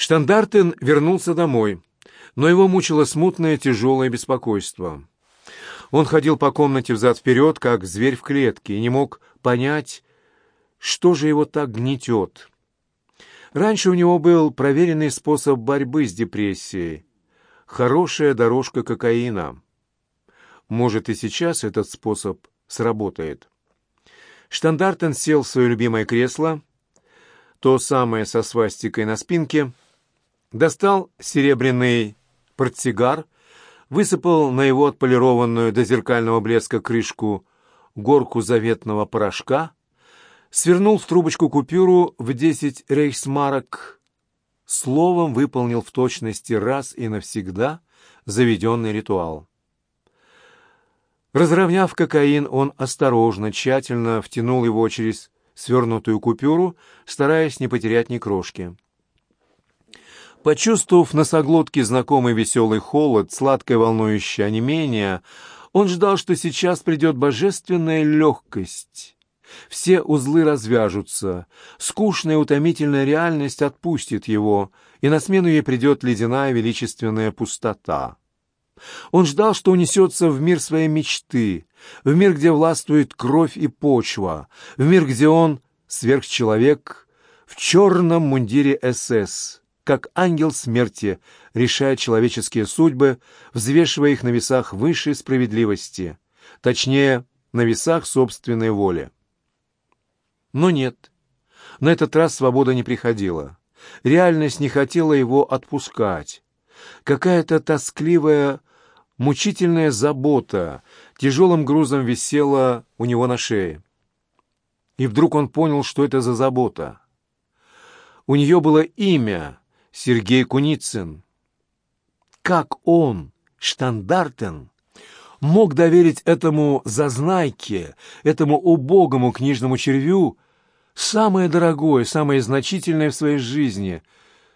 Штандартен вернулся домой, но его мучило смутное тяжелое беспокойство. Он ходил по комнате взад-вперед, как зверь в клетке, и не мог понять, что же его так гнетет. Раньше у него был проверенный способ борьбы с депрессией. Хорошая дорожка кокаина. Может, и сейчас этот способ сработает. Штандартен сел в свое любимое кресло, то самое со свастикой на спинке, достал серебряный портсигар, высыпал на его отполированную до зеркального блеска крышку горку заветного порошка, свернул в трубочку купюру в десять рейхсмарок, словом выполнил в точности раз и навсегда заведенный ритуал. Разровняв кокаин, он осторожно, тщательно втянул его через свернутую купюру, стараясь не потерять ни крошки. Почувствовав носоглотке знакомый веселый холод, сладкое волнующее онемение, он ждал, что сейчас придет божественная легкость. Все узлы развяжутся, скучная утомительная реальность отпустит его, и на смену ей придет ледяная величественная пустота. Он ждал, что унесется в мир своей мечты, в мир, где властвует кровь и почва, в мир, где он сверхчеловек в черном мундире СС, как ангел смерти, решая человеческие судьбы, взвешивая их на весах высшей справедливости, точнее, на весах собственной воли. Но нет, на этот раз свобода не приходила. Реальность не хотела его отпускать. Какая-то тоскливая Мучительная забота тяжелым грузом висела у него на шее. И вдруг он понял, что это за забота. У нее было имя Сергей Куницын. Как он, штандартен, мог доверить этому зазнайке, этому убогому книжному червю самое дорогое, самое значительное в своей жизни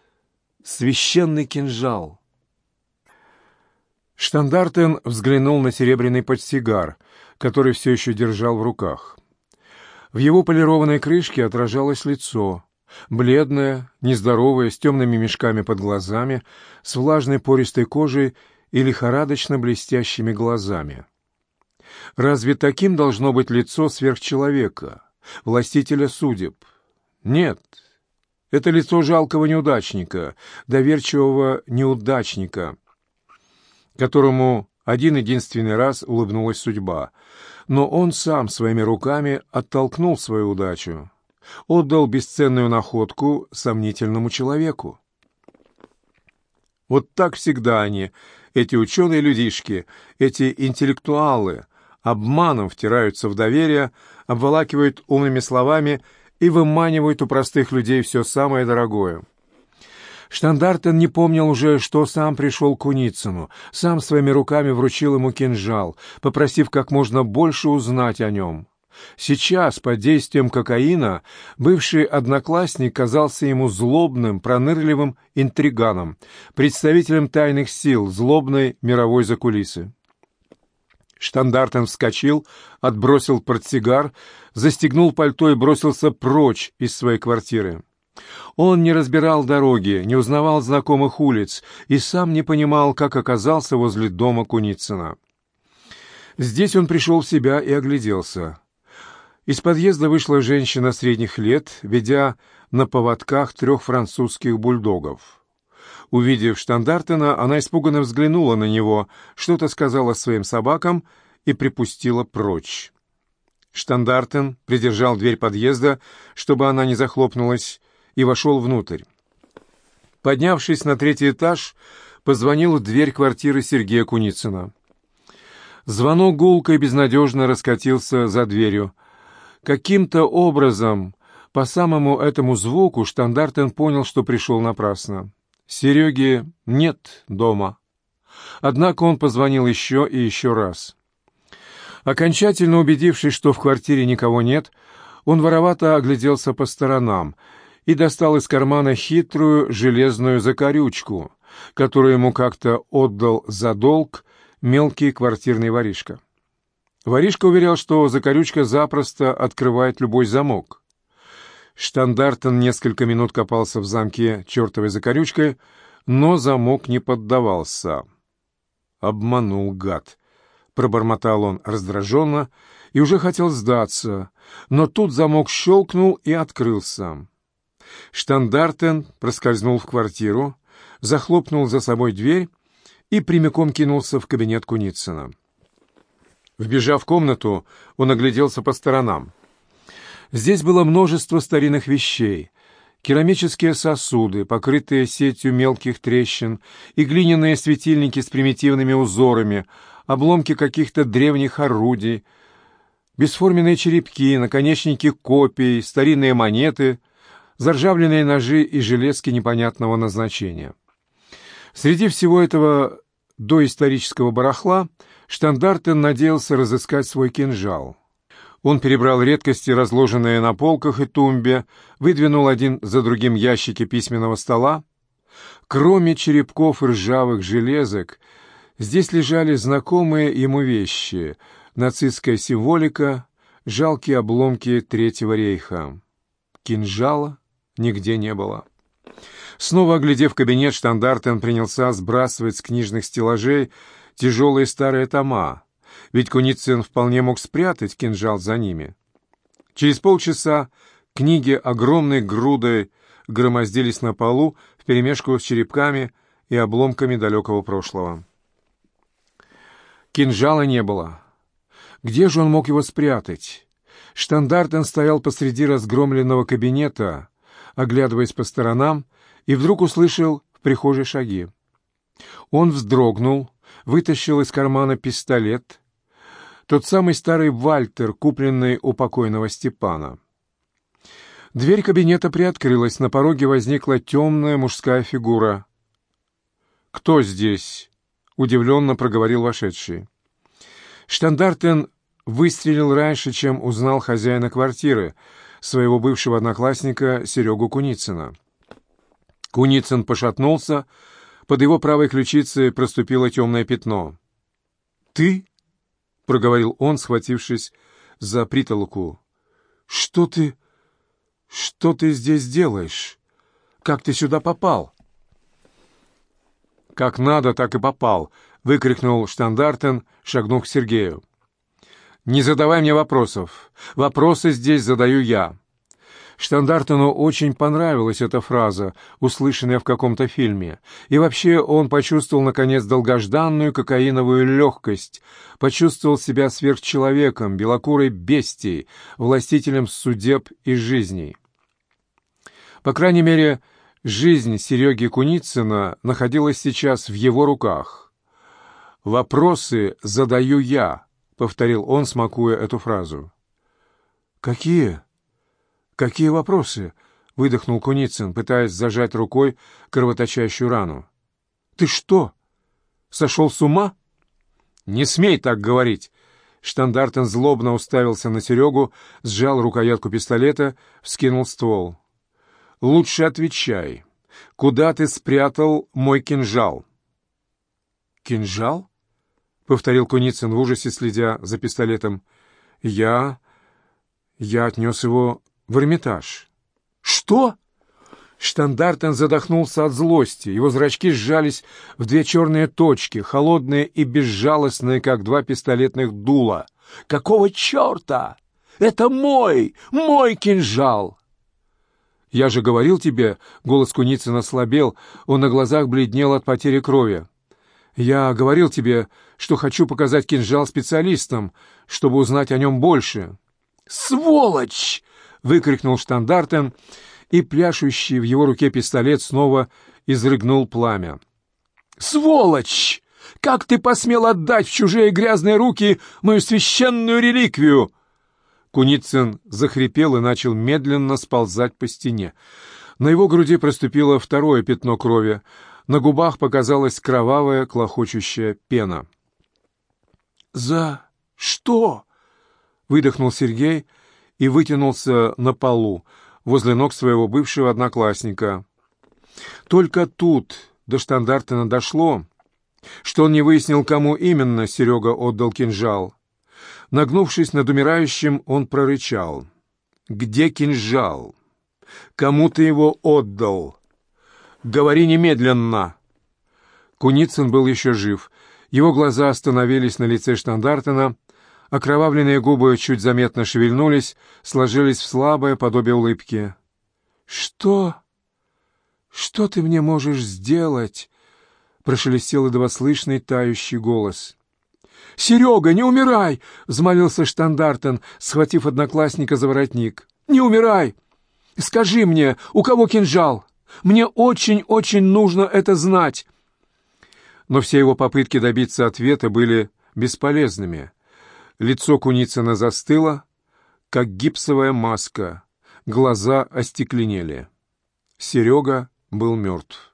— священный кинжал — Штандартен взглянул на серебряный подсигар, который все еще держал в руках. В его полированной крышке отражалось лицо, бледное, нездоровое, с темными мешками под глазами, с влажной пористой кожей и лихорадочно блестящими глазами. Разве таким должно быть лицо сверхчеловека, властителя судеб? Нет, это лицо жалкого неудачника, доверчивого неудачника — которому один-единственный раз улыбнулась судьба, но он сам своими руками оттолкнул свою удачу, отдал бесценную находку сомнительному человеку. Вот так всегда они, эти ученые-людишки, эти интеллектуалы, обманом втираются в доверие, обволакивают умными словами и выманивают у простых людей все самое дорогое — Штандартен не помнил уже, что сам пришел к Куницыну, сам своими руками вручил ему кинжал, попросив как можно больше узнать о нем. Сейчас, под действием кокаина, бывший одноклассник казался ему злобным, пронырливым интриганом, представителем тайных сил, злобной мировой закулисы. Штандартен вскочил, отбросил портсигар, застегнул пальто и бросился прочь из своей квартиры. Он не разбирал дороги, не узнавал знакомых улиц и сам не понимал, как оказался возле дома Куницына. Здесь он пришел в себя и огляделся. Из подъезда вышла женщина средних лет, ведя на поводках трех французских бульдогов. Увидев Штандартена, она испуганно взглянула на него, что-то сказала своим собакам и припустила прочь. Штандартен придержал дверь подъезда, чтобы она не захлопнулась, и вошел внутрь. Поднявшись на третий этаж, позвонил в дверь квартиры Сергея Куницына. Звонок гулко и безнадежно раскатился за дверью. Каким-то образом, по самому этому звуку, Штандартен понял, что пришел напрасно. Сереги нет дома. Однако он позвонил еще и еще раз. Окончательно убедившись, что в квартире никого нет, он воровато огляделся по сторонам — и достал из кармана хитрую железную закорючку, которую ему как-то отдал за долг мелкий квартирный воришка. Воришка уверял, что закорючка запросто открывает любой замок. Штандартен несколько минут копался в замке чертовой закорючкой, но замок не поддавался. «Обманул, гад!» — пробормотал он раздраженно и уже хотел сдаться, но тут замок щелкнул и открылся. Штандартен проскользнул в квартиру, захлопнул за собой дверь и прямиком кинулся в кабинет Куницына. Вбежав в комнату, он огляделся по сторонам. Здесь было множество старинных вещей. Керамические сосуды, покрытые сетью мелких трещин, и глиняные светильники с примитивными узорами, обломки каких-то древних орудий, бесформенные черепки, наконечники копий, старинные монеты, заржавленные ножи и железки непонятного назначения. Среди всего этого доисторического барахла Штандартен надеялся разыскать свой кинжал. Он перебрал редкости, разложенные на полках и тумбе, выдвинул один за другим ящики письменного стола. Кроме черепков и ржавых железок, здесь лежали знакомые ему вещи — нацистская символика, жалкие обломки Третьего рейха. Кинжала нигде не было. Снова оглядев кабинет, Штандартен принялся сбрасывать с книжных стеллажей тяжелые старые тома, ведь Куницын вполне мог спрятать кинжал за ними. Через полчаса книги огромной грудой громоздились на полу вперемешку с черепками и обломками далекого прошлого. Кинжала не было. Где же он мог его спрятать? Штандартен стоял посреди разгромленного кабинета, оглядываясь по сторонам, и вдруг услышал в прихожей шаги. Он вздрогнул, вытащил из кармана пистолет, тот самый старый Вальтер, купленный у покойного Степана. Дверь кабинета приоткрылась, на пороге возникла темная мужская фигура. «Кто здесь?» — удивленно проговорил вошедший. Штандартен выстрелил раньше, чем узнал хозяина квартиры, своего бывшего одноклассника Серегу Куницына. Куницын пошатнулся, под его правой ключицей проступило темное пятно. «Ты?» — проговорил он, схватившись за притолоку. «Что ты... что ты здесь делаешь? Как ты сюда попал?» «Как надо, так и попал», — выкрикнул Штандартен, шагнув к Сергею. «Не задавай мне вопросов. Вопросы здесь задаю я. Штандартену очень понравилась эта фраза, услышанная в каком-то фильме. И вообще он почувствовал, наконец, долгожданную кокаиновую легкость, почувствовал себя сверхчеловеком, белокурой бестией, властителем судеб и жизней. По крайней мере, жизнь Сереги Куницына находилась сейчас в его руках. «Вопросы задаю я», — повторил он, смакуя эту фразу. «Какие?» «Какие вопросы?» — выдохнул Куницын, пытаясь зажать рукой кровоточащую рану. «Ты что, сошел с ума?» «Не смей так говорить!» Штандартен злобно уставился на Серегу, сжал рукоятку пистолета, вскинул ствол. «Лучше отвечай. Куда ты спрятал мой кинжал?» «Кинжал?» — повторил Куницын в ужасе, следя за пистолетом. «Я... я отнес его в Эрмитаж. «Что?» Штандартен задохнулся от злости. Его зрачки сжались в две черные точки, холодные и безжалостные, как два пистолетных дула. «Какого черта? Это мой, мой кинжал!» «Я же говорил тебе...» — голос Куницына слабел, он на глазах бледнел от потери крови. «Я говорил тебе, что хочу показать кинжал специалистам, чтобы узнать о нем больше». «Сволочь!» Выкрикнул штандартен, и пляшущий в его руке пистолет снова изрыгнул пламя. «Сволочь! Как ты посмел отдать в чужие грязные руки мою священную реликвию?» Куницын захрипел и начал медленно сползать по стене. На его груди проступило второе пятно крови, на губах показалась кровавая клохочущая пена. «За что?» — выдохнул Сергей, — и вытянулся на полу возле ног своего бывшего одноклассника. Только тут до Штандартена дошло, что он не выяснил, кому именно Серега отдал кинжал. Нагнувшись над умирающим, он прорычал. «Где кинжал? Кому ты его отдал? Говори немедленно!» Куницын был еще жив. Его глаза остановились на лице Штандартена, окровавленные губы чуть заметно шевельнулись, сложились в слабое подобие улыбки. «Что? Что ты мне можешь сделать?» — прошелестел едва слышный тающий голос. «Серега, не умирай!» — взмолился Штандартен, схватив одноклассника за воротник. «Не умирай! Скажи мне, у кого кинжал? Мне очень-очень нужно это знать!» Но все его попытки добиться ответа были бесполезными. Лицо Куницына застыло, как гипсовая маска, глаза остекленели. Серега был мертв.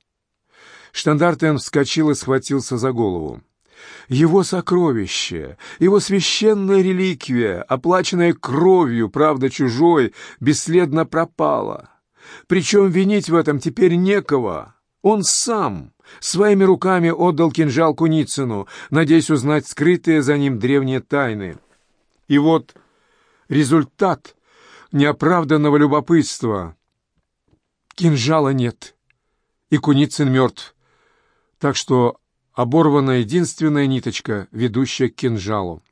Штандартен вскочил и схватился за голову. Его сокровище, его священная реликвия, оплаченная кровью, правда чужой, бесследно пропала. Причем винить в этом теперь некого. Он сам своими руками отдал кинжал Куницыну, надеясь узнать скрытые за ним древние тайны. И вот результат неоправданного любопытства. Кинжала нет, и Куницын мертв. Так что оборвана единственная ниточка, ведущая к кинжалу.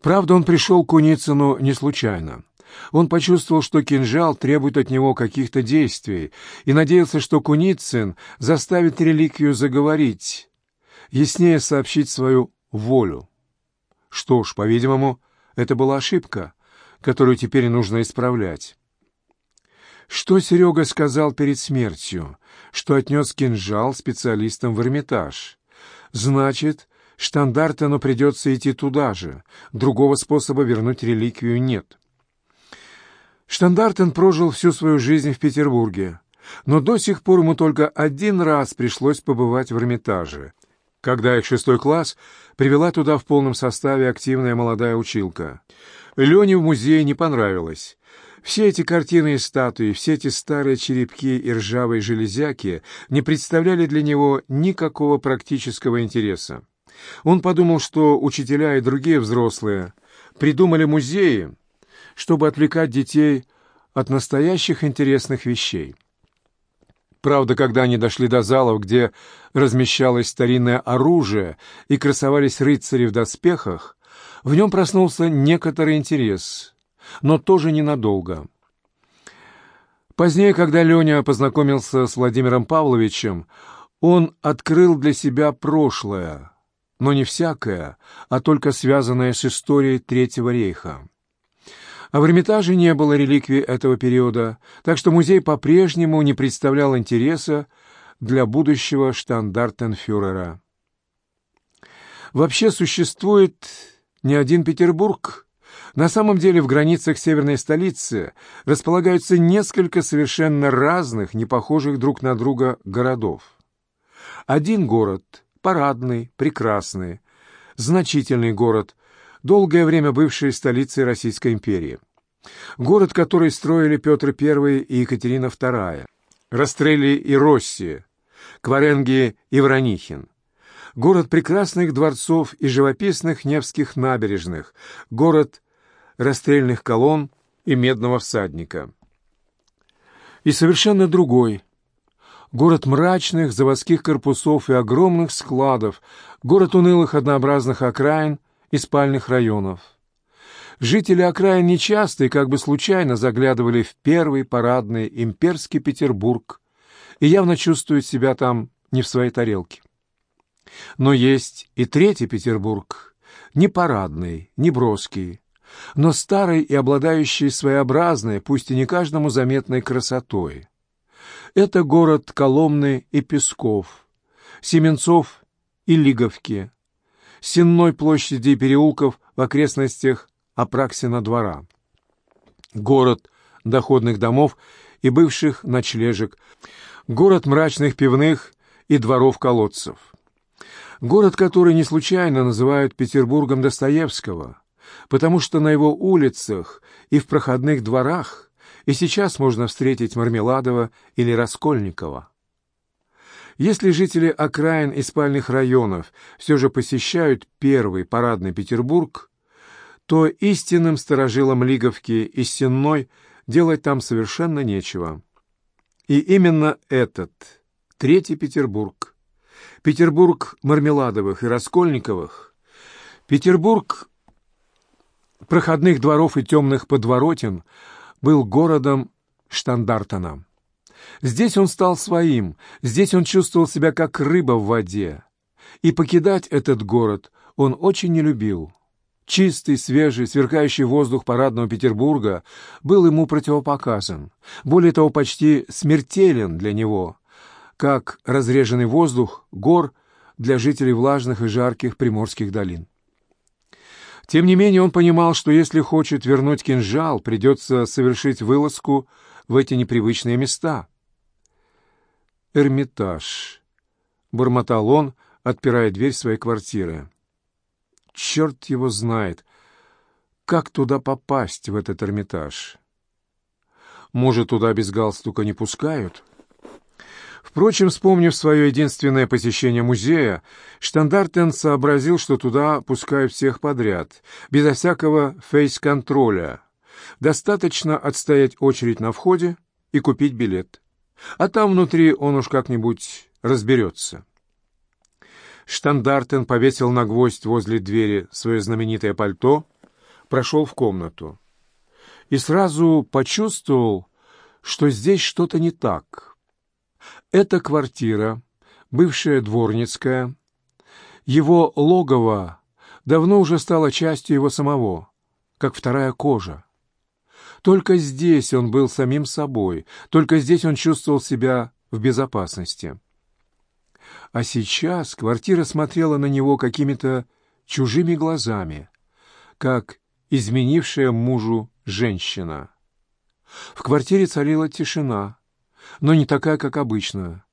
Правда, он пришел к Куницыну не случайно. Он почувствовал, что кинжал требует от него каких-то действий, и надеялся, что Куницын заставит реликвию заговорить, яснее сообщить свою волю. Что ж, по-видимому, это была ошибка, которую теперь нужно исправлять. Что Серега сказал перед смертью? Что отнес кинжал специалистам в Эрмитаж. Значит, Штандартену придется идти туда же. Другого способа вернуть реликвию нет. Штандартен прожил всю свою жизнь в Петербурге, но до сих пор ему только один раз пришлось побывать в Эрмитаже, когда их шестой класс привела туда в полном составе активная молодая училка. Лене в музее не понравилось. Все эти картины и статуи, все эти старые черепки и ржавые железяки не представляли для него никакого практического интереса. Он подумал, что учителя и другие взрослые придумали музеи, чтобы отвлекать детей от настоящих интересных вещей. Правда, когда они дошли до залов, где размещалось старинное оружие и красовались рыцари в доспехах, в нем проснулся некоторый интерес, но тоже ненадолго. Позднее, когда Леня познакомился с Владимиром Павловичем, он открыл для себя прошлое, но не всякое, а только связанное с историей Третьего рейха. А в Эрмитаже не было реликвий этого периода, так что музей по-прежнему не представлял интереса для будущего штандартенфюрера. Вообще существует не один Петербург. На самом деле в границах северной столицы располагаются несколько совершенно разных, не похожих друг на друга городов. Один город – парадный, прекрасный, значительный город, долгое время бывшей столицей Российской империи. Город, который строили Петр I и Екатерина II, Растрелли и Росси, Кваренги и Вранихин. Город прекрасных дворцов и живописных Невских набережных, город расстрельных колонн и медного всадника. И совершенно другой – город мрачных заводских корпусов и огромных складов, город унылых однообразных окраин – и спальных районов. Жители окраин нечасто и как бы случайно заглядывали в первый парадный имперский Петербург и явно чувствуют себя там не в своей тарелке. Но есть и третий Петербург, не парадный, не броский, но старый и обладающий своеобразной, пусть и не каждому заметной красотой. Это город Коломны и Песков, Семенцов и Лиговки, Сенной площади и переулков в окрестностях Апраксина двора. Город доходных домов и бывших ночлежек, город мрачных пивных и дворов-колодцев. Город, который не случайно называют Петербургом Достоевского, потому что на его улицах и в проходных дворах и сейчас можно встретить Мармеладова или Раскольникова. Если жители окраин и спальных районов все же посещают первый парадный Петербург, то истинным сторожилам Лиговки и Сенной делать там совершенно нечего. И именно этот, Третий Петербург, Петербург Мармеладовых и Раскольниковых, Петербург проходных дворов и темных подворотен был городом Штандартена. Здесь он стал своим, здесь он чувствовал себя как рыба в воде. И покидать этот город он очень не любил. Чистый, свежий, сверкающий воздух парадного Петербурга был ему противопоказан, более того, почти смертелен для него, как разреженный воздух гор для жителей влажных и жарких приморских долин. Тем не менее он понимал, что если хочет вернуть кинжал, придется совершить вылазку в эти непривычные места. «Эрмитаж», — бормотал он, отпирая дверь своей квартиры. «Черт его знает, как туда попасть, в этот Эрмитаж? Может, туда без галстука не пускают?» Впрочем, вспомнив свое единственное посещение музея, Штандартен сообразил, что туда пускают всех подряд, безо всякого фейс-контроля. Достаточно отстоять очередь на входе и купить билет. А там внутри он уж как-нибудь разберется. Штандартен повесил на гвоздь возле двери свое знаменитое пальто, прошел в комнату и сразу почувствовал, что здесь что-то не так — эта квартира, бывшая дворницкая, его логово давно уже стало частью его самого, как вторая кожа. Только здесь он был самим собой, только здесь он чувствовал себя в безопасности. А сейчас квартира смотрела на него какими-то чужими глазами, как изменившая мужу женщина. В квартире царила тишина, но не такая, как обычно.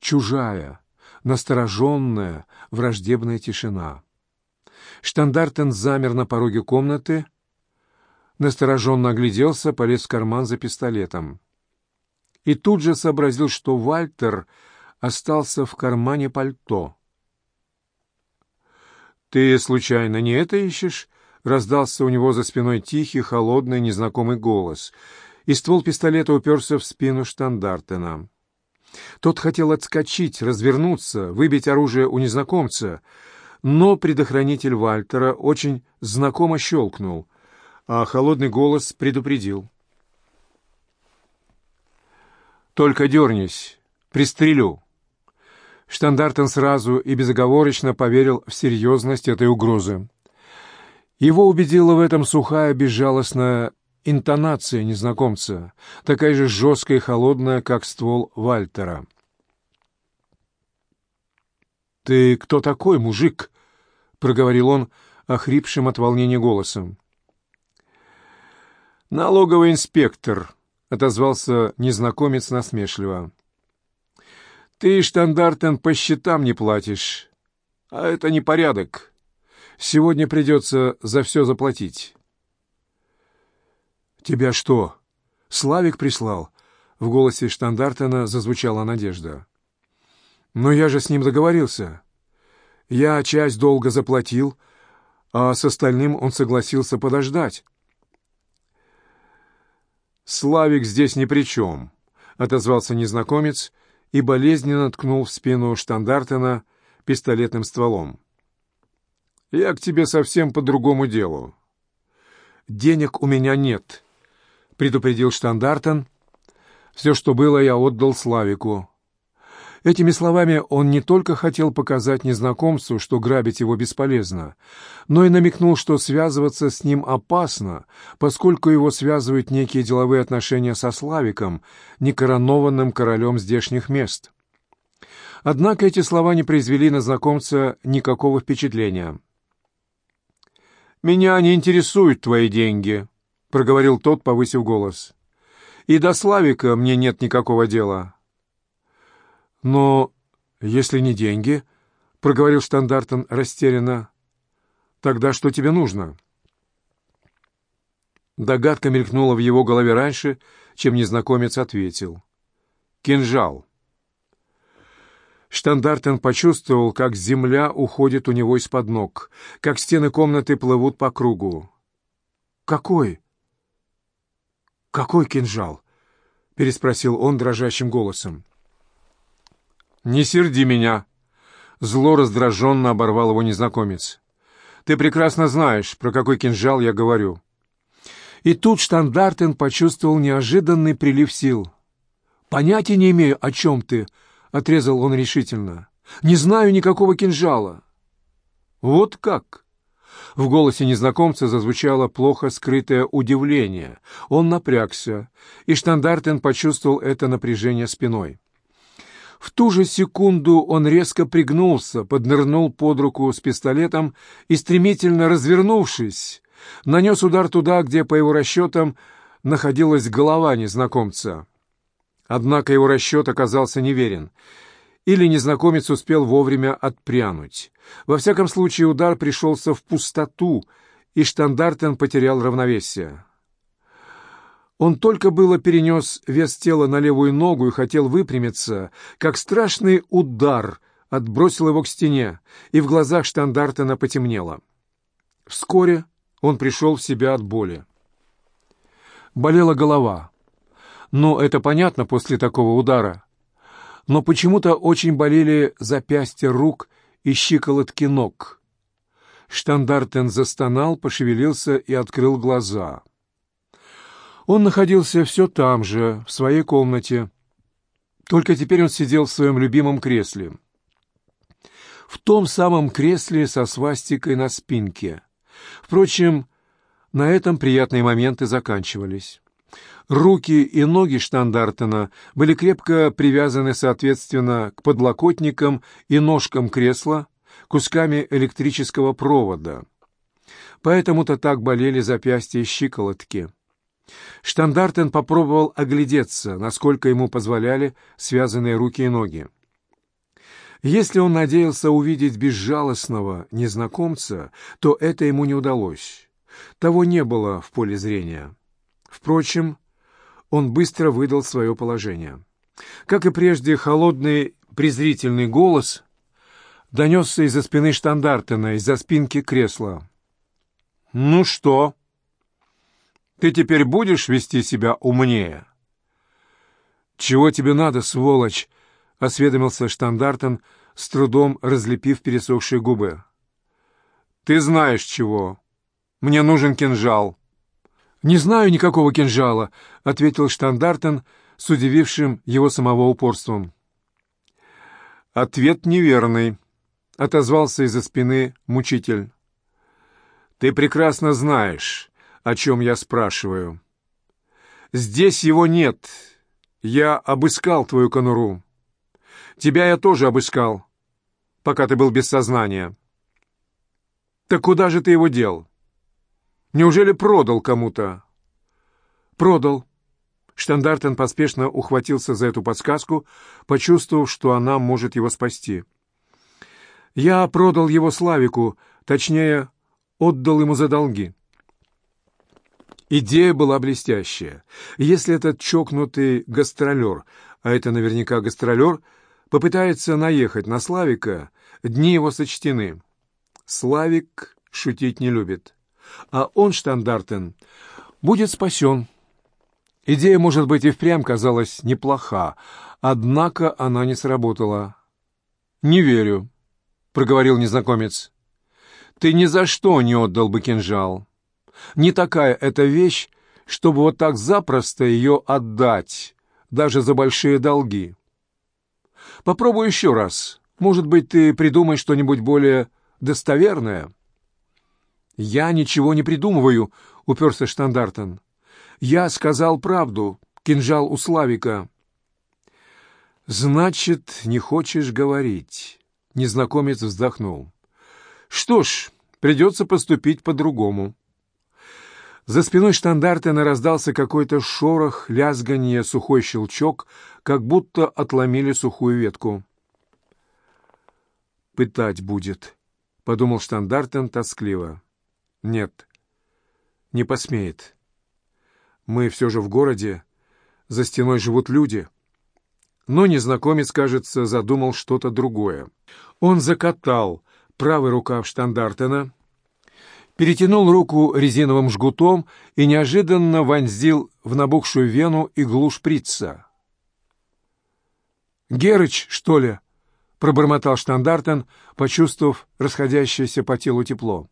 Чужая, настороженная, враждебная тишина. Штандартен замер на пороге комнаты, настороженно огляделся, полез в карман за пистолетом. И тут же сообразил, что Вальтер остался в кармане пальто. «Ты, случайно, не это ищешь?» — раздался у него за спиной тихий, холодный, незнакомый голос — и ствол пистолета уперся в спину штандартена. Тот хотел отскочить, развернуться, выбить оружие у незнакомца, но предохранитель Вальтера очень знакомо щелкнул, а холодный голос предупредил. «Только дернись, пристрелю». Штандартен сразу и безоговорочно поверил в серьезность этой угрозы. Его убедила в этом сухая, безжалостная интонация незнакомца, такая же жесткая и холодная, как ствол Вальтера. «Ты кто такой, мужик?» — проговорил он охрипшим от волнения голосом. «Налоговый инспектор», — отозвался незнакомец насмешливо. «Ты, штандартен, по счетам не платишь, а это не порядок. Сегодня придется за все заплатить». «Тебя что, Славик прислал?» В голосе Штандартена зазвучала надежда. «Но я же с ним договорился. Я часть долга заплатил, а с остальным он согласился подождать». «Славик здесь ни при чем», — отозвался незнакомец и болезненно ткнул в спину Штандартена пистолетным стволом. «Я к тебе совсем по другому делу». «Денег у меня нет», — предупредил Штандартен. «Все, что было, я отдал Славику». Этими словами он не только хотел показать незнакомцу, что грабить его бесполезно, но и намекнул, что связываться с ним опасно, поскольку его связывают некие деловые отношения со Славиком, некоронованным королем здешних мест. Однако эти слова не произвели на знакомца никакого впечатления. «Меня не интересуют твои деньги», проговорил тот, повысив голос. «И до Славика мне нет никакого дела». «Но если не деньги», — проговорил Штандартен растерянно, — «тогда что тебе нужно?» Догадка мелькнула в его голове раньше, чем незнакомец ответил. «Кинжал». Штандартен почувствовал, как земля уходит у него из-под ног, как стены комнаты плывут по кругу. «Какой?» «Какой кинжал?» — переспросил он дрожащим голосом. «Не серди меня!» — зло раздраженно оборвал его незнакомец. «Ты прекрасно знаешь, про какой кинжал я говорю». И тут Штандартен почувствовал неожиданный прилив сил. «Понятия не имею, о чем ты», — отрезал он решительно. «Не знаю никакого кинжала». «Вот как?» В голосе незнакомца зазвучало плохо скрытое удивление. Он напрягся, и Штандартен почувствовал это напряжение спиной. В ту же секунду он резко пригнулся, поднырнул под руку с пистолетом и, стремительно развернувшись, нанес удар туда, где, по его расчетам, находилась голова незнакомца. Однако его расчет оказался неверен. Или незнакомец успел вовремя отпрянуть. Во всяком случае, удар пришелся в пустоту, и Штандартен потерял равновесие. Он только было перенес вес тела на левую ногу и хотел выпрямиться, как страшный удар отбросил его к стене, и в глазах Штандартена потемнело. Вскоре он пришел в себя от боли. Болела голова. Но это понятно после такого удара. Но почему-то очень болели запястья рук и щиколотки ног. Штандартен застонал, пошевелился и открыл глаза — он находился все там же, в своей комнате. Только теперь он сидел в своем любимом кресле. В том самом кресле со свастикой на спинке. Впрочем, на этом приятные моменты заканчивались. Руки и ноги Штандартена были крепко привязаны, соответственно, к подлокотникам и ножкам кресла, кусками электрического провода. Поэтому-то так болели запястья и щиколотки. Штандартен попробовал оглядеться, насколько ему позволяли связанные руки и ноги. Если он надеялся увидеть безжалостного незнакомца, то это ему не удалось. Того не было в поле зрения. Впрочем, он быстро выдал свое положение. Как и прежде, холодный презрительный голос донесся из-за спины Штандартена, из-за спинки кресла. «Ну что?» Ты теперь будешь вести себя умнее?» «Чего тебе надо, сволочь?» — осведомился Штандартен, с трудом разлепив пересохшие губы. «Ты знаешь чего. Мне нужен кинжал». «Не знаю никакого кинжала», — ответил Штандартен с удивившим его самого упорством. «Ответ неверный», — отозвался из-за спины мучитель. «Ты прекрасно знаешь, о чем я спрашиваю. Здесь его нет. Я обыскал твою конуру. Тебя я тоже обыскал, пока ты был без сознания. Так куда же ты его дел? Неужели продал кому-то? Продал. Штандартен поспешно ухватился за эту подсказку, почувствовав, что она может его спасти. Я продал его Славику, точнее, отдал ему за долги. Идея была блестящая. Если этот чокнутый гастролер, а это наверняка гастролер, попытается наехать на Славика, дни его сочтены. Славик шутить не любит. А он, Штандартен, будет спасен. Идея, может быть, и впрямь казалась неплоха, однако она не сработала. «Не верю», — проговорил незнакомец. «Ты ни за что не отдал бы кинжал». Не такая эта вещь, чтобы вот так запросто ее отдать, даже за большие долги. Попробуй еще раз. Может быть, ты придумаешь что-нибудь более достоверное?» «Я ничего не придумываю», — уперся Штандартен. «Я сказал правду. Кинжал у Славика». «Значит, не хочешь говорить?» Незнакомец вздохнул. «Что ж, придется поступить по-другому». За спиной штандартена раздался какой-то шорох, лязганье, сухой щелчок, как будто отломили сухую ветку. «Пытать будет», — подумал штандартен тоскливо. «Нет, не посмеет. Мы все же в городе, за стеной живут люди». Но незнакомец, кажется, задумал что-то другое. Он закатал правый рукав штандартена, перетянул руку резиновым жгутом и неожиданно вонзил в набухшую вену иглу шприца. «Герыч, что ли?» — пробормотал Штандартен, почувствовав расходящееся по телу тепло.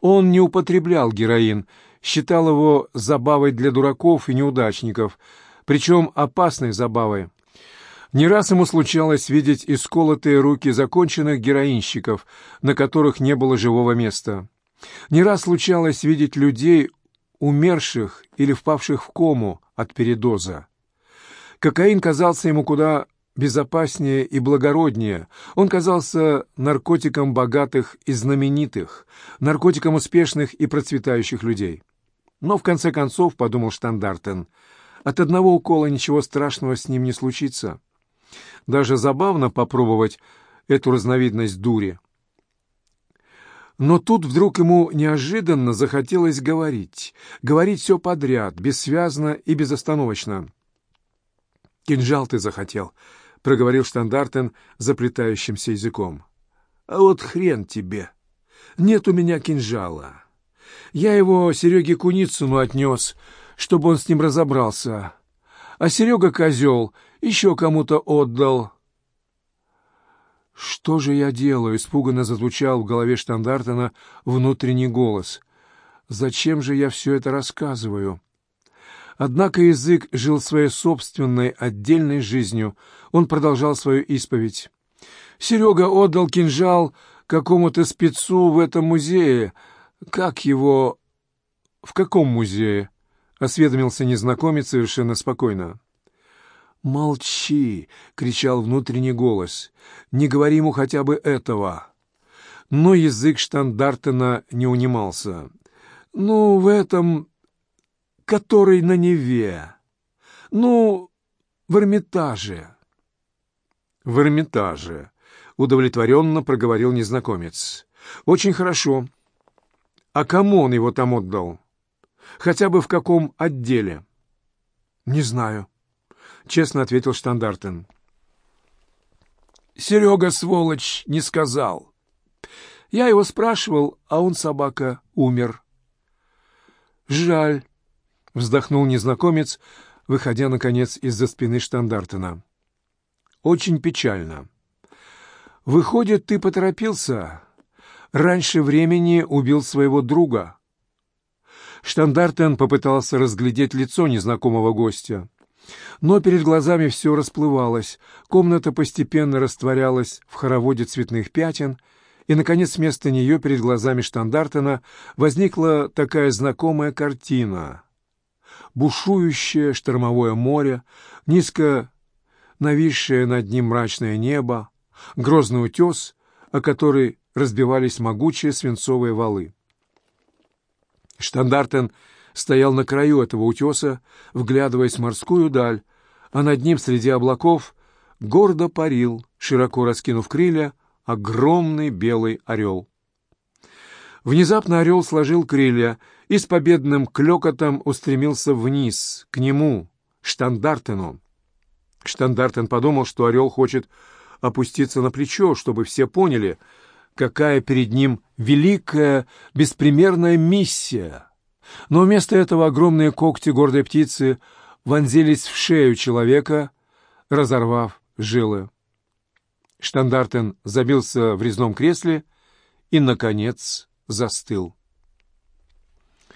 Он не употреблял героин, считал его забавой для дураков и неудачников, причем опасной забавой. Не раз ему случалось видеть исколотые руки законченных героинщиков, на которых не было живого места. Не раз случалось видеть людей, умерших или впавших в кому от передоза. Кокаин казался ему куда безопаснее и благороднее. Он казался наркотиком богатых и знаменитых, наркотиком успешных и процветающих людей. Но в конце концов, подумал Штандартен, от одного укола ничего страшного с ним не случится. Даже забавно попробовать эту разновидность дури. Но тут вдруг ему неожиданно захотелось говорить. Говорить все подряд, бессвязно и безостановочно. «Кинжал ты захотел», — проговорил Штандартен заплетающимся языком. «А вот хрен тебе! Нет у меня кинжала. Я его Сереге Куницыну отнес, чтобы он с ним разобрался. А Серега козел еще кому-то отдал». «Что же я делаю?» — испуганно зазвучал в голове Штандартена внутренний голос. «Зачем же я все это рассказываю?» Однако язык жил своей собственной, отдельной жизнью. Он продолжал свою исповедь. «Серега отдал кинжал какому-то спецу в этом музее. Как его...» «В каком музее?» — осведомился незнакомец совершенно спокойно. «Молчи!» — кричал внутренний голос. «Не говори ему хотя бы этого!» Но язык Штандартена не унимался. «Ну, в этом... который на Неве. Ну, в Эрмитаже». «В Эрмитаже», — удовлетворенно проговорил незнакомец. «Очень хорошо. А кому он его там отдал? Хотя бы в каком отделе?» «Не знаю», — честно ответил Штандартен. «Серега, сволочь, не сказал. Я его спрашивал, а он, собака, умер». «Жаль», — вздохнул незнакомец, выходя, наконец, из-за спины Штандартена. «Очень печально. Выходит, ты поторопился. Раньше времени убил своего друга». Штандартен попытался разглядеть лицо незнакомого гостя. Но перед глазами все расплывалось, комната постепенно растворялась в хороводе цветных пятен, и, наконец, вместо нее перед глазами Штандартена возникла такая знакомая картина. Бушующее штормовое море, низко нависшее над ним мрачное небо, грозный утес, о который разбивались могучие свинцовые валы. Штандартен стоял на краю этого утеса, вглядываясь в морскую даль, а над ним среди облаков гордо парил, широко раскинув крылья, огромный белый орел. Внезапно орел сложил крылья и с победным клёкотом устремился вниз, к нему, Штандартену. Штандартен подумал, что орел хочет опуститься на плечо, чтобы все поняли, какая перед ним великая, беспримерная миссия — но вместо этого огромные когти гордой птицы вонзились в шею человека, разорвав жилы. Штандартен забился в резном кресле и, наконец, застыл.